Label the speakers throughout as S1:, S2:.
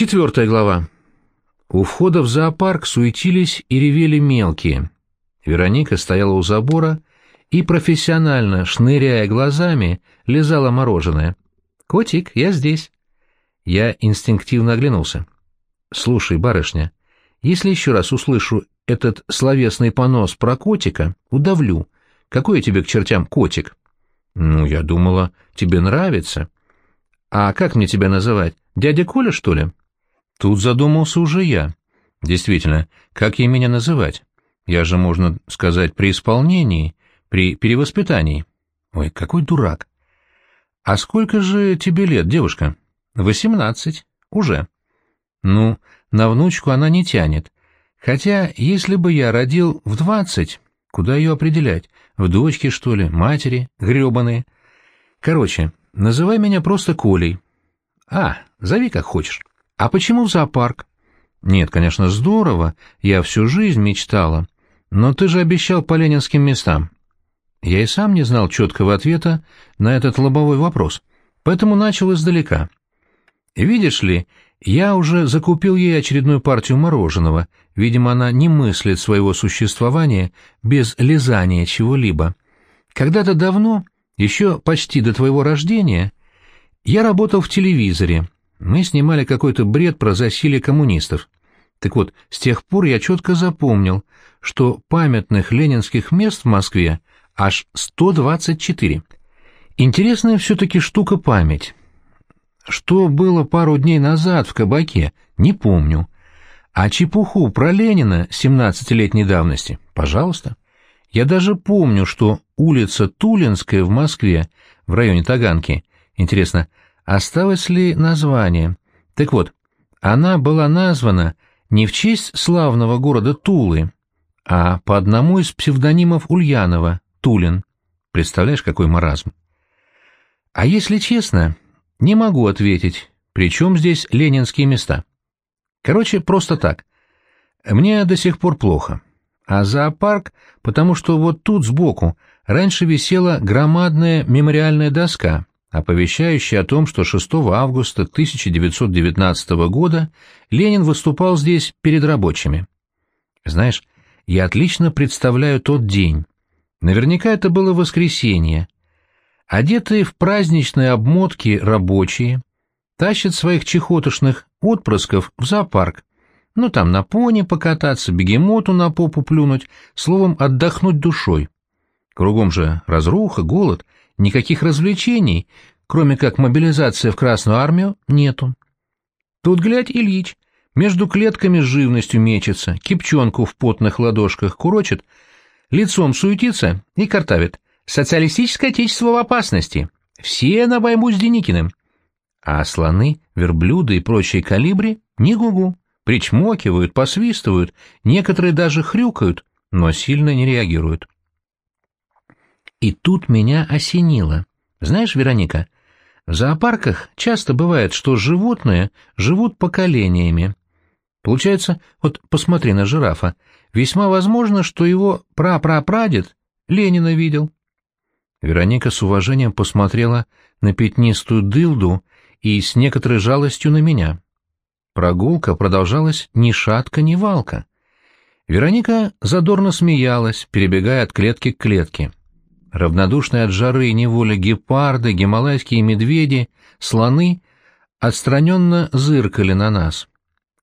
S1: Четвертая глава. У входа в зоопарк суетились и ревели мелкие. Вероника стояла у забора и, профессионально шныряя глазами, лизала мороженое. «Котик, я здесь». Я инстинктивно оглянулся. «Слушай, барышня, если еще раз услышу этот словесный понос про котика, удавлю. Какой я тебе к чертям котик?» «Ну, я думала, тебе нравится». «А как мне тебя называть? Дядя Коля, что ли?» Тут задумался уже я. Действительно, как ей меня называть? Я же, можно сказать, при исполнении, при перевоспитании. Ой, какой дурак. А сколько же тебе лет, девушка? Восемнадцать. Уже. Ну, на внучку она не тянет. Хотя, если бы я родил в двадцать, куда ее определять? В дочке, что ли, матери, гребаные? Короче, называй меня просто Колей. А, зови как хочешь. «А почему в зоопарк?» «Нет, конечно, здорово, я всю жизнь мечтала. Но ты же обещал по ленинским местам». Я и сам не знал четкого ответа на этот лобовой вопрос, поэтому начал издалека. «Видишь ли, я уже закупил ей очередную партию мороженого. Видимо, она не мыслит своего существования без лизания чего-либо. Когда-то давно, еще почти до твоего рождения, я работал в телевизоре, мы снимали какой-то бред про засилие коммунистов. Так вот, с тех пор я четко запомнил, что памятных ленинских мест в Москве аж 124. Интересная все-таки штука память. Что было пару дней назад в кабаке, не помню. А чепуху про Ленина 17-летней давности, пожалуйста. Я даже помню, что улица Тулинская в Москве, в районе Таганки, интересно, осталось ли название. Так вот, она была названа не в честь славного города Тулы, а по одному из псевдонимов Ульянова, Тулин. Представляешь, какой маразм? А если честно, не могу ответить, при чем здесь ленинские места. Короче, просто так. Мне до сих пор плохо. А зоопарк, потому что вот тут сбоку раньше висела громадная мемориальная доска, оповещающий о том, что 6 августа 1919 года Ленин выступал здесь перед рабочими. Знаешь, я отлично представляю тот день. Наверняка это было воскресенье. Одетые в праздничные обмотки рабочие тащат своих чехотошных отпрысков в зоопарк. Ну, там на пони покататься, бегемоту на попу плюнуть, словом, отдохнуть душой. Кругом же разруха, голод — Никаких развлечений, кроме как мобилизация в Красную армию, нету. Тут, глядь, Ильич, между клетками с живностью мечется, кипчонку в потных ладошках курочит, лицом суетится и картавит. Социалистическое отечество в опасности. Все на войну с Деникиным. А слоны, верблюды и прочие калибри не гугу. Причмокивают, посвистывают, некоторые даже хрюкают, но сильно не реагируют. И тут меня осенило. Знаешь, Вероника, в зоопарках часто бывает, что животные живут поколениями. Получается, вот посмотри на жирафа, весьма возможно, что его прапрапрадед Ленина видел. Вероника с уважением посмотрела на пятнистую дылду и с некоторой жалостью на меня. Прогулка продолжалась ни шатка, ни валка. Вероника задорно смеялась, перебегая от клетки к клетке. Равнодушные от жары и неволи гепарды, гималайские медведи, слоны отстраненно зыркали на нас.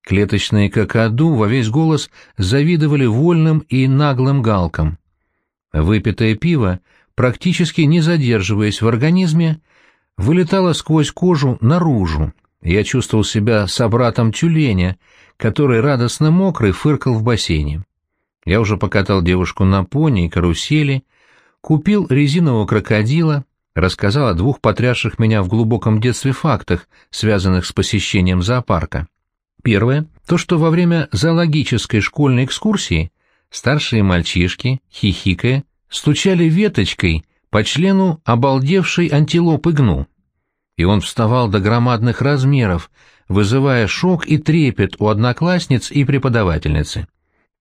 S1: Клеточные какаду во весь голос завидовали вольным и наглым галкам. Выпитое пиво, практически не задерживаясь в организме, вылетало сквозь кожу наружу. Я чувствовал себя собратом тюленя, который радостно мокрый фыркал в бассейне. Я уже покатал девушку на пони и карусели, Купил резинового крокодила, рассказал о двух потрясших меня в глубоком детстве фактах, связанных с посещением зоопарка. Первое — то, что во время зоологической школьной экскурсии старшие мальчишки, хихикая, стучали веточкой по члену обалдевшей антилопы гну. И он вставал до громадных размеров, вызывая шок и трепет у одноклассниц и преподавательницы.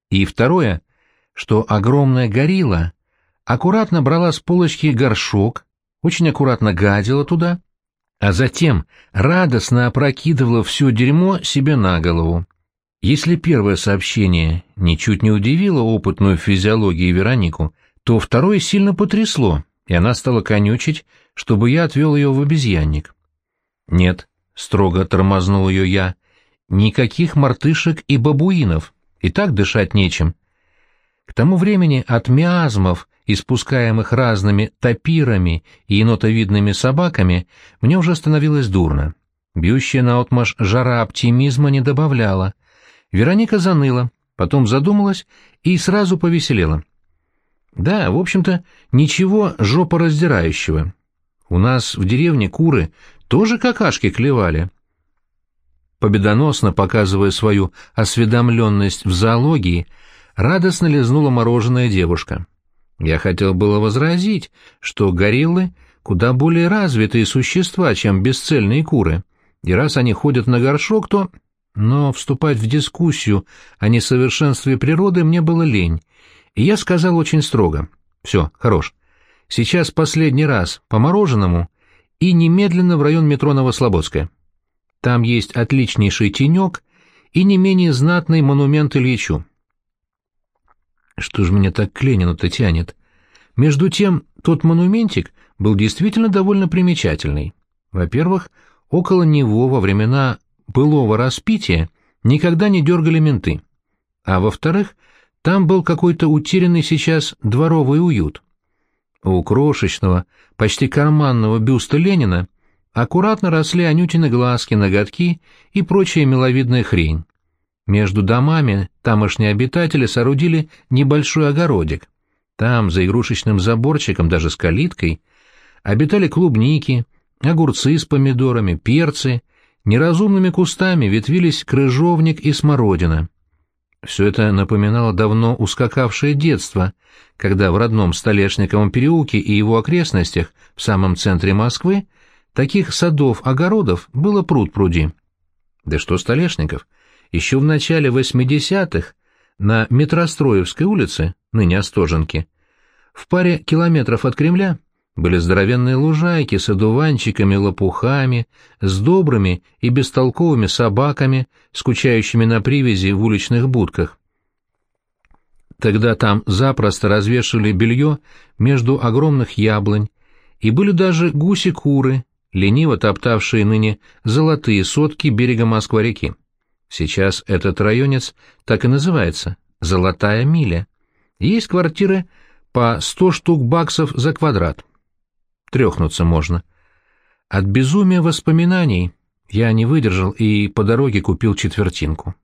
S1: И второе, что огромная горилла аккуратно брала с полочки горшок, очень аккуратно гадила туда, а затем радостно опрокидывала все дерьмо себе на голову. Если первое сообщение ничуть не удивило опытную физиологию Веронику, то второе сильно потрясло, и она стала конючить, чтобы я отвел ее в обезьянник. «Нет», — строго тормознул ее я, — «никаких мартышек и бабуинов, и так дышать нечем». К тому времени от миазмов, испускаемых разными тапирами и енотовидными собаками, мне уже становилось дурно. Бьющая наотмашь жара оптимизма не добавляла. Вероника заныла, потом задумалась и сразу повеселела. Да, в общем-то, ничего жопораздирающего. У нас в деревне куры тоже какашки клевали. Победоносно показывая свою осведомленность в зоологии, радостно лизнула мороженая девушка. Я хотел было возразить, что гориллы куда более развитые существа, чем бесцельные куры, и раз они ходят на горшок, то... Но вступать в дискуссию о несовершенстве природы мне было лень, и я сказал очень строго. «Все, хорош. Сейчас последний раз по мороженому и немедленно в район метро Новослободская. Там есть отличнейший тенек и не менее знатный монумент Ильичу. Что ж меня так к Ленину-то тянет? Между тем, тот монументик был действительно довольно примечательный. Во-первых, около него во времена былого распития никогда не дергали менты. А во-вторых, там был какой-то утерянный сейчас дворовый уют. У крошечного, почти карманного бюста Ленина аккуратно росли анютины глазки, ноготки и прочая миловидная хрень. Между домами тамошние обитатели соорудили небольшой огородик. Там, за игрушечным заборчиком, даже с калиткой, обитали клубники, огурцы с помидорами, перцы, неразумными кустами ветвились крыжовник и смородина. Все это напоминало давно ускакавшее детство, когда в родном Столешниковом переулке и его окрестностях, в самом центре Москвы, таких садов-огородов было пруд-пруди. Да что Столешников? Еще в начале 80-х на Метростроевской улице, ныне Остоженки, в паре километров от Кремля были здоровенные лужайки с одуванчиками, лопухами, с добрыми и бестолковыми собаками, скучающими на привязи в уличных будках. Тогда там запросто развешивали белье между огромных яблонь, и были даже гуси-куры, лениво топтавшие ныне золотые сотки берега Москва-реки. Сейчас этот районец так и называется — «Золотая миля». Есть квартиры по сто штук баксов за квадрат. Трехнуться можно. От безумия воспоминаний я не выдержал и по дороге купил четвертинку.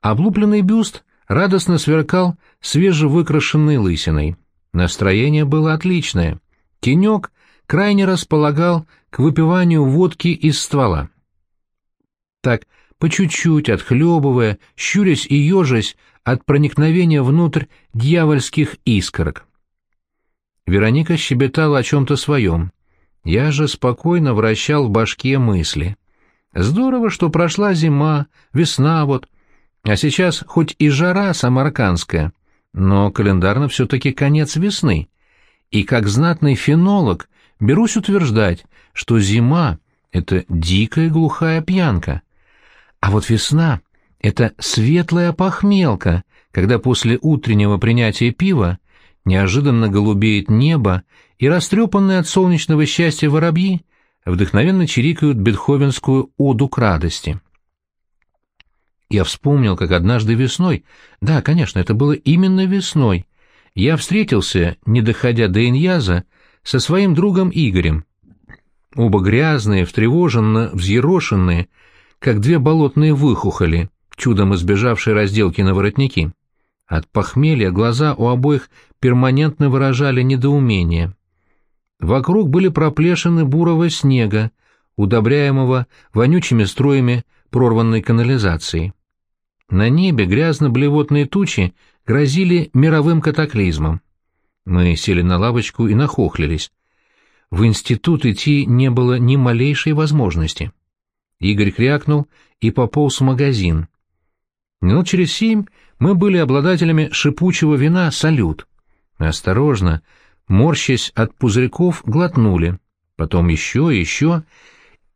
S1: Облупленный бюст радостно сверкал свежевыкрашенной лысиной. Настроение было отличное. Тенек крайне располагал к выпиванию водки из ствола. Так по чуть-чуть, отхлебывая, щурясь и ежась от проникновения внутрь дьявольских искорок. Вероника щебетала о чем-то своем. Я же спокойно вращал в башке мысли. Здорово, что прошла зима, весна вот, а сейчас хоть и жара самаркандская, но календарно все-таки конец весны. И как знатный фенолог берусь утверждать, что зима — это дикая глухая пьянка, а вот весна — это светлая похмелка, когда после утреннего принятия пива неожиданно голубеет небо, и растрепанные от солнечного счастья воробьи вдохновенно чирикают бетховенскую оду к радости. Я вспомнил, как однажды весной, да, конечно, это было именно весной, я встретился, не доходя до Иньяза, со своим другом Игорем. Оба грязные, встревоженно, взъерошенные, как две болотные выхухоли, чудом избежавшие разделки на воротники. От похмелья глаза у обоих перманентно выражали недоумение. Вокруг были проплешины бурого снега, удобряемого вонючими струями прорванной канализации. На небе грязно-блевотные тучи грозили мировым катаклизмом. Мы сели на лавочку и нахохлились. В институт идти не было ни малейшей возможности. Игорь крякнул и пополз в магазин. Минут через семь мы были обладателями шипучего вина «Салют». Осторожно, морщась от пузырьков, глотнули. потом еще и еще,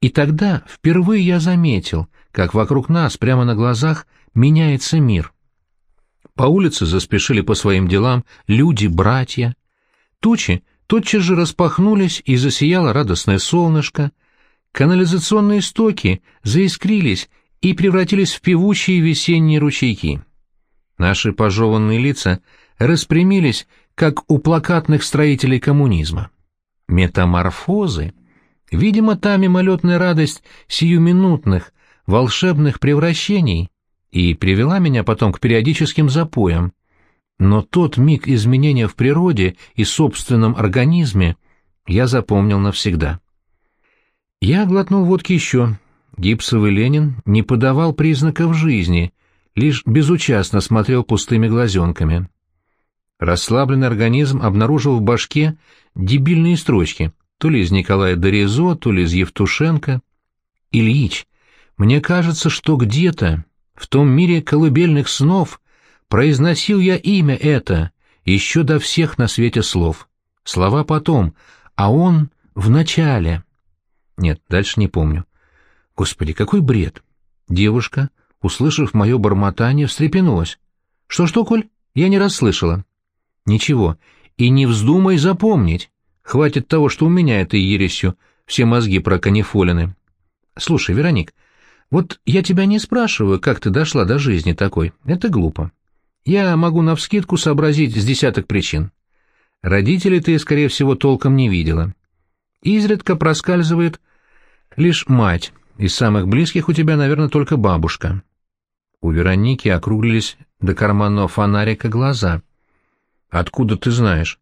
S1: и тогда впервые я заметил, как вокруг нас, прямо на глазах, меняется мир. По улице заспешили по своим делам люди, братья. Тучи тотчас же распахнулись, и засияло радостное солнышко. Канализационные стоки заискрились и превратились в певучие весенние ручейки. Наши пожеванные лица распрямились, как у плакатных строителей коммунизма. Метаморфозы. Видимо, та мимолетная радость сиюминутных, волшебных превращений и привела меня потом к периодическим запоям. Но тот миг изменения в природе и собственном организме я запомнил навсегда. Я глотнул водки еще. Гипсовый Ленин не подавал признаков жизни, лишь безучастно смотрел пустыми глазенками. Расслабленный организм обнаружил в башке дебильные строчки, то ли из Николая Дорезо, то ли из Евтушенко. «Ильич, мне кажется, что где-то, в том мире колыбельных снов, произносил я имя это, еще до всех на свете слов. Слова потом, а он в начале». Нет, дальше не помню. Господи, какой бред! Девушка, услышав мое бормотание, встрепенулась. «Что-что, Коль? Я не расслышала». «Ничего. И не вздумай запомнить. Хватит того, что у меня этой ересью все мозги проканифолены. Слушай, Вероник, вот я тебя не спрашиваю, как ты дошла до жизни такой. Это глупо. Я могу навскидку сообразить с десяток причин. Родителей ты, скорее всего, толком не видела. Изредка проскальзывает лишь мать, из самых близких у тебя, наверное, только бабушка. У Вероники округлились до карманного фонарика глаза. «Откуда ты знаешь?»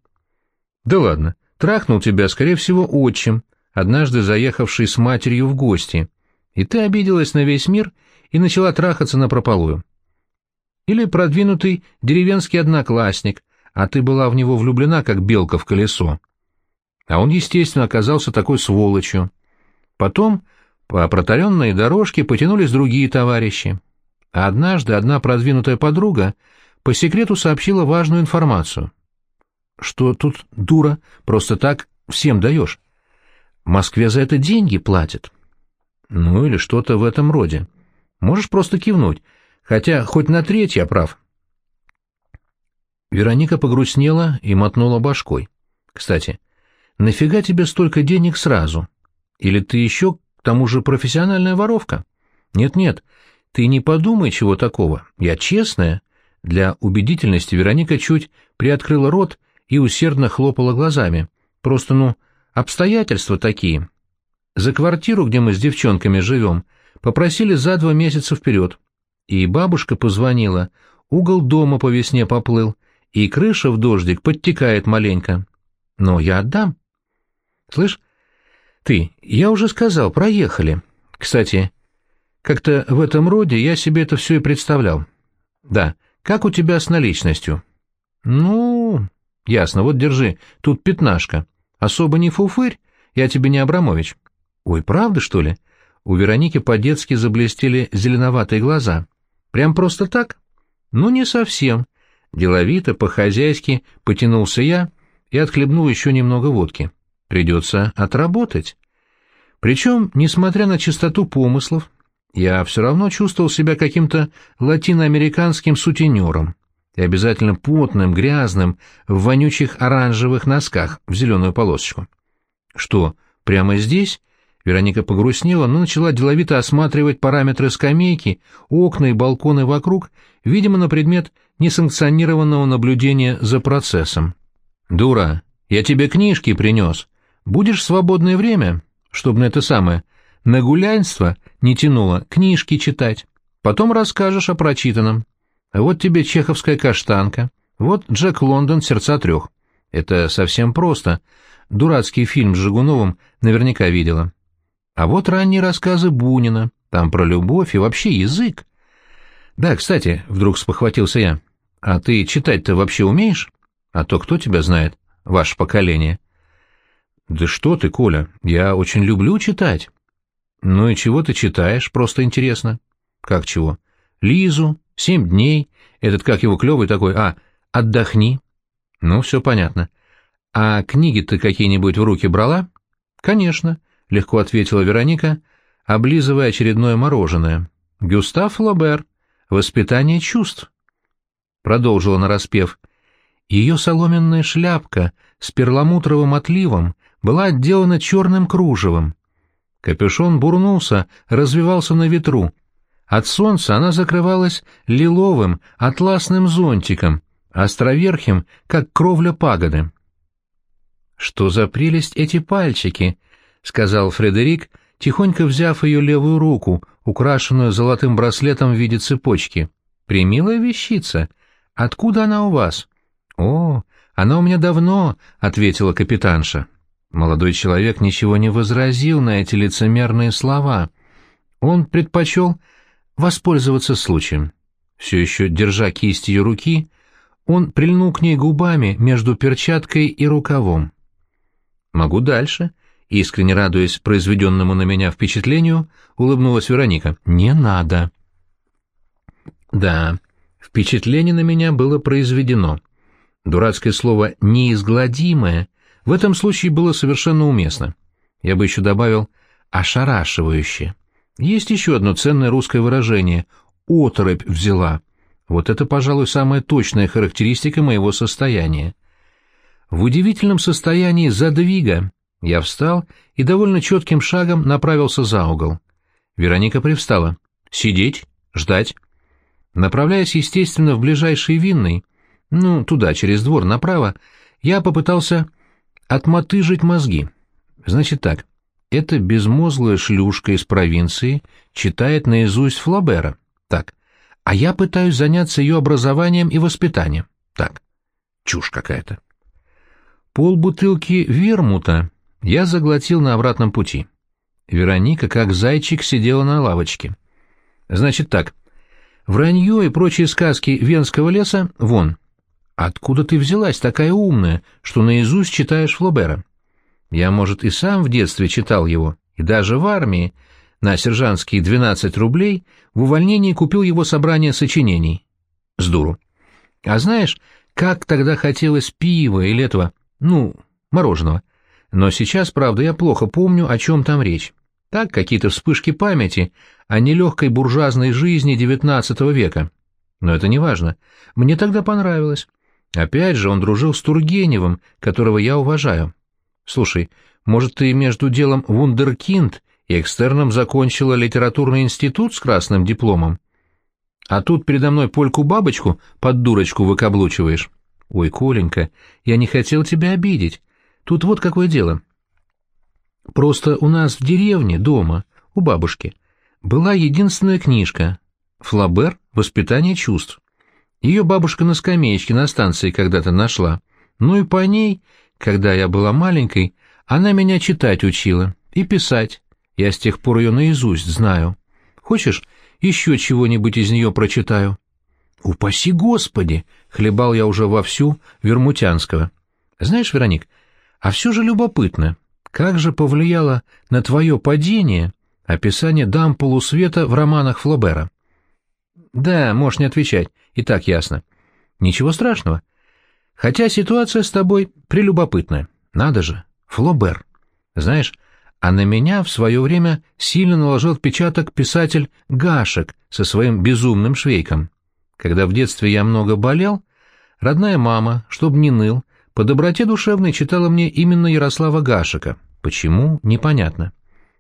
S1: «Да ладно, трахнул тебя, скорее всего, отчим, однажды заехавший с матерью в гости, и ты обиделась на весь мир и начала трахаться напропалую. Или продвинутый деревенский одноклассник, а ты была в него влюблена, как белка в колесо. А он, естественно, оказался такой сволочью. Потом по протаренной дорожке потянулись другие товарищи. А однажды одна продвинутая подруга по секрету сообщила важную информацию. Что тут дура, просто так всем даешь. Москве за это деньги платят. Ну или что-то в этом роде. Можешь просто кивнуть, хотя хоть на треть я прав. Вероника погрустнела и мотнула башкой. Кстати, нафига тебе столько денег сразу? Или ты еще тому же профессиональная воровка. Нет-нет, ты не подумай чего такого. Я честная. Для убедительности Вероника чуть приоткрыла рот и усердно хлопала глазами. Просто, ну, обстоятельства такие. За квартиру, где мы с девчонками живем, попросили за два месяца вперед. И бабушка позвонила, угол дома по весне поплыл, и крыша в дождик подтекает маленько. Но я отдам. Слышь, ты, я уже сказал, проехали. Кстати, как-то в этом роде я себе это все и представлял. Да, как у тебя с наличностью? Ну, ясно, вот держи, тут пятнашка. Особо не фуфырь, я тебе не Абрамович. Ой, правда, что ли? У Вероники по-детски заблестели зеленоватые глаза. Прям просто так? Ну, не совсем. Деловито, по-хозяйски потянулся я и отхлебнул еще немного водки. Придется отработать. Причем, несмотря на чистоту помыслов, я все равно чувствовал себя каким-то латиноамериканским сутенером и обязательно потным, грязным, в вонючих оранжевых носках в зеленую полосочку. Что, прямо здесь? Вероника погрустнела, но начала деловито осматривать параметры скамейки, окна и балконы вокруг, видимо, на предмет несанкционированного наблюдения за процессом. «Дура, я тебе книжки принес», Будешь свободное время, чтобы на это самое, на гулянство не тянуло, книжки читать. Потом расскажешь о прочитанном. Вот тебе чеховская каштанка, вот Джек Лондон «Сердца трех». Это совсем просто. Дурацкий фильм с Жигуновым наверняка видела. А вот ранние рассказы Бунина, там про любовь и вообще язык. Да, кстати, вдруг спохватился я, а ты читать-то вообще умеешь? А то кто тебя знает, ваше поколение? «Да что ты, Коля, я очень люблю читать». «Ну и чего ты читаешь? Просто интересно». «Как чего?» «Лизу, семь дней, этот как его клевый такой, а, отдохни». «Ну, все понятно. А книги ты какие-нибудь в руки брала?» «Конечно», — легко ответила Вероника, облизывая очередное мороженое. «Гюстав Флобер. Воспитание чувств». Продолжила нараспев. Ее соломенная шляпка с перламутровым отливом была отделана черным кружевом. Капюшон бурнулся, развивался на ветру. От солнца она закрывалась лиловым, атласным зонтиком, островерхим, как кровля пагоды. «Что за прелесть эти пальчики?» — сказал Фредерик, тихонько взяв ее левую руку, украшенную золотым браслетом в виде цепочки. «Примилая вещица. Откуда она у вас?» «О, она у меня давно», — ответила капитанша. Молодой человек ничего не возразил на эти лицемерные слова. Он предпочел воспользоваться случаем. Все еще держа кисть ее руки, он прильнул к ней губами между перчаткой и рукавом. «Могу дальше», — искренне радуясь произведенному на меня впечатлению, улыбнулась Вероника. «Не надо». «Да, впечатление на меня было произведено. Дурацкое слово «неизгладимое» в этом случае было совершенно уместно. Я бы еще добавил «ошарашивающе». Есть еще одно ценное русское выражение «оторопь взяла». Вот это, пожалуй, самая точная характеристика моего состояния. В удивительном состоянии задвига я встал и довольно четким шагом направился за угол. Вероника привстала. «Сидеть? Ждать?» Направляясь, естественно, в ближайший винный, ну, туда, через двор, направо, я попытался отмотыжить мозги. Значит так, эта безмозглая шлюшка из провинции читает наизусть Флабера. Так. А я пытаюсь заняться ее образованием и воспитанием. Так. Чушь какая-то. Пол бутылки вермута я заглотил на обратном пути. Вероника, как зайчик, сидела на лавочке. Значит так. Вранье и прочие сказки венского леса вон. Откуда ты взялась такая умная, что наизусть читаешь Флобера? Я, может, и сам в детстве читал его, и даже в армии, на сержантские 12 рублей, в увольнении купил его собрание сочинений. С дуру. А знаешь, как тогда хотелось пива или этого, ну, мороженого. Но сейчас, правда, я плохо помню, о чем там речь. Так, какие-то вспышки памяти о нелегкой буржуазной жизни XIX века. Но это не важно. Мне тогда понравилось. Опять же, он дружил с Тургеневым, которого я уважаю. Слушай, может, ты между делом вундеркинд и экстерном закончила литературный институт с красным дипломом? А тут передо мной польку-бабочку под дурочку выкаблучиваешь. Ой, Коленька, я не хотел тебя обидеть. Тут вот какое дело. Просто у нас в деревне, дома, у бабушки, была единственная книжка «Флабер. Воспитание чувств». Ее бабушка на скамеечке на станции когда-то нашла. Ну и по ней когда я была маленькой, она меня читать учила и писать. Я с тех пор ее наизусть знаю. Хочешь, еще чего-нибудь из нее прочитаю?» «Упаси Господи!» — хлебал я уже вовсю Вермутянского. «Знаешь, Вероник, а все же любопытно, как же повлияло на твое падение описание дам полусвета в романах Флобера?» «Да, можешь не отвечать, и так ясно. Ничего страшного. Хотя ситуация с тобой прелюбопытная. Надо же, Флобер. Знаешь, а на меня в свое время сильно наложил отпечаток писатель Гашек со своим безумным швейком. Когда в детстве я много болел, родная мама, чтоб не ныл, по доброте душевной читала мне именно Ярослава Гашека. Почему? Непонятно.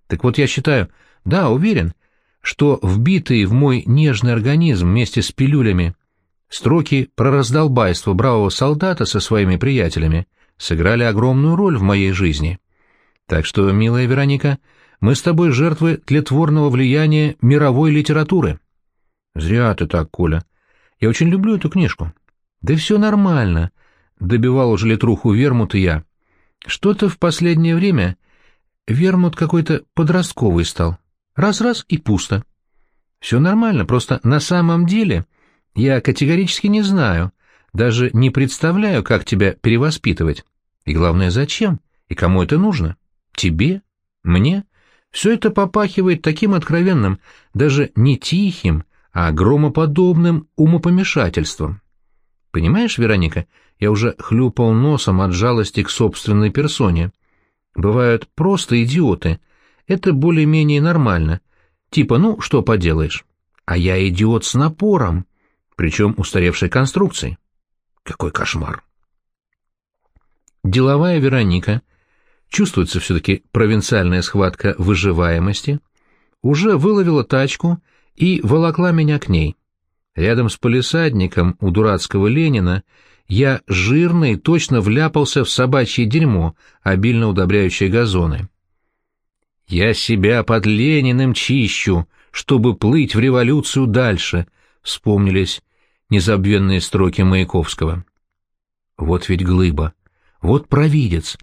S1: Так вот я считаю, да, уверен, что вбитые в мой нежный организм вместе с пилюлями Строки про раздолбайство бравого солдата со своими приятелями сыграли огромную роль в моей жизни. Так что, милая Вероника, мы с тобой жертвы тлетворного влияния мировой литературы. Зря ты так, Коля. Я очень люблю эту книжку. Да все нормально, — добивал уже литруху Вермут и я. Что-то в последнее время Вермут какой-то подростковый стал. Раз-раз и пусто. Все нормально, просто на самом деле я категорически не знаю, даже не представляю, как тебя перевоспитывать. И главное, зачем? И кому это нужно? Тебе? Мне? Все это попахивает таким откровенным, даже не тихим, а громоподобным умопомешательством. Понимаешь, Вероника, я уже хлюпал носом от жалости к собственной персоне. Бывают просто идиоты. Это более-менее нормально. Типа, ну, что поделаешь. А я идиот с напором, причем устаревшей конструкции. Какой кошмар. Деловая Вероника, чувствуется все-таки провинциальная схватка выживаемости, уже выловила тачку и волокла меня к ней. Рядом с полисадником у дурацкого Ленина я жирно и точно вляпался в собачье дерьмо, обильно удобряющее газоны. «Я себя под Лениным чищу, чтобы плыть в революцию дальше», — вспомнились незабвенные строки Маяковского. Вот ведь глыба, вот провидец.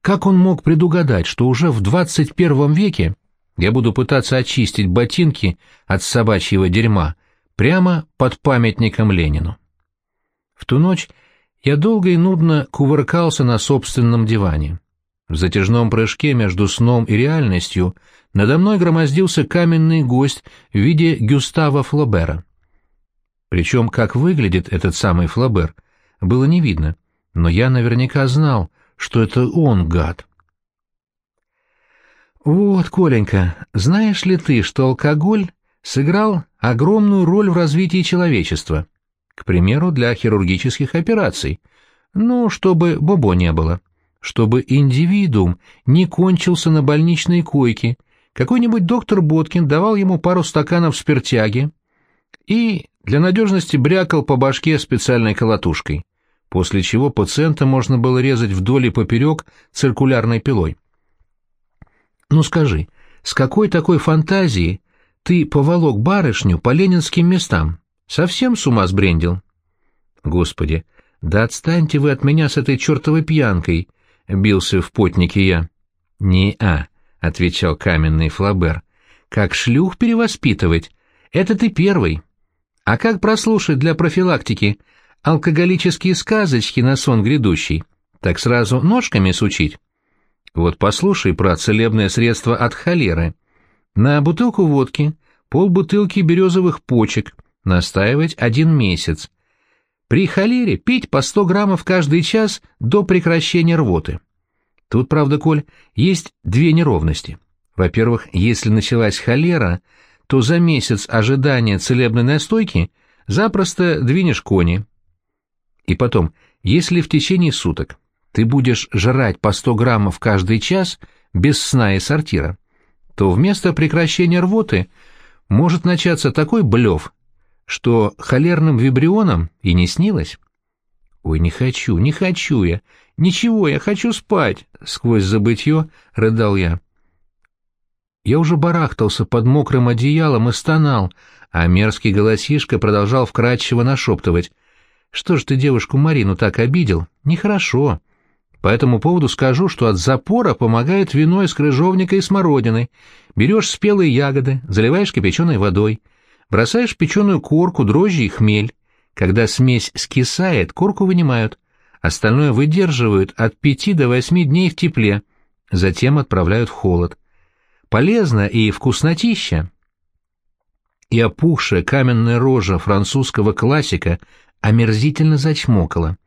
S1: Как он мог предугадать, что уже в двадцать первом веке я буду пытаться очистить ботинки от собачьего дерьма прямо под памятником Ленину? В ту ночь я долго и нудно кувыркался на собственном диване. В затяжном прыжке между сном и реальностью надо мной громоздился каменный гость в виде Гюстава Флобера. Причем, как выглядит этот самый Флобер, было не видно, но я наверняка знал, что это он, гад. «Вот, Коленька, знаешь ли ты, что алкоголь сыграл огромную роль в развитии человечества?» К примеру, для хирургических операций. Ну, чтобы бобо не было. Чтобы индивидуум не кончился на больничной койке. Какой-нибудь доктор Боткин давал ему пару стаканов спиртяги и для надежности брякал по башке специальной колотушкой, после чего пациента можно было резать вдоль и поперек циркулярной пилой. Ну скажи, с какой такой фантазией ты поволок барышню по ленинским местам? Совсем с ума сбрендил? Господи, да отстаньте вы от меня с этой чертовой пьянкой, — бился в потнике я. Не-а, — отвечал каменный Флабер, — как шлюх перевоспитывать? Это ты первый. А как прослушать для профилактики алкоголические сказочки на сон грядущий? Так сразу ножками сучить? Вот послушай про целебное средство от холеры. На бутылку водки полбутылки березовых почек — Настаивать один месяц. При холере пить по 100 граммов каждый час до прекращения рвоты. Тут, правда, Коль, есть две неровности. Во-первых, если началась холера, то за месяц ожидания целебной настойки запросто двинешь кони. И потом, если в течение суток ты будешь жрать по 100 граммов каждый час без сна и сортира, то вместо прекращения рвоты может начаться такой блев, что холерным вибрионам и не снилось. «Ой, не хочу, не хочу я! Ничего, я хочу спать!» — сквозь забытье рыдал я. Я уже барахтался под мокрым одеялом и стонал, а мерзкий голосишка продолжал вкрадчиво нашептывать. «Что ж ты девушку Марину так обидел? Нехорошо. По этому поводу скажу, что от запора помогает вино из крыжовника и смородины. Берешь спелые ягоды, заливаешь кипяченой водой». Бросаешь печеную корку, дрожжи и хмель. Когда смесь скисает, корку вынимают. Остальное выдерживают от пяти до восьми дней в тепле, затем отправляют в холод. Полезно и вкуснотища. И опухшая каменная рожа французского классика омерзительно зачмокала.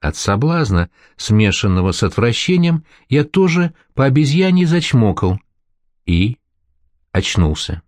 S1: От соблазна, смешанного с отвращением, я тоже по обезьяне зачмокал. И очнулся.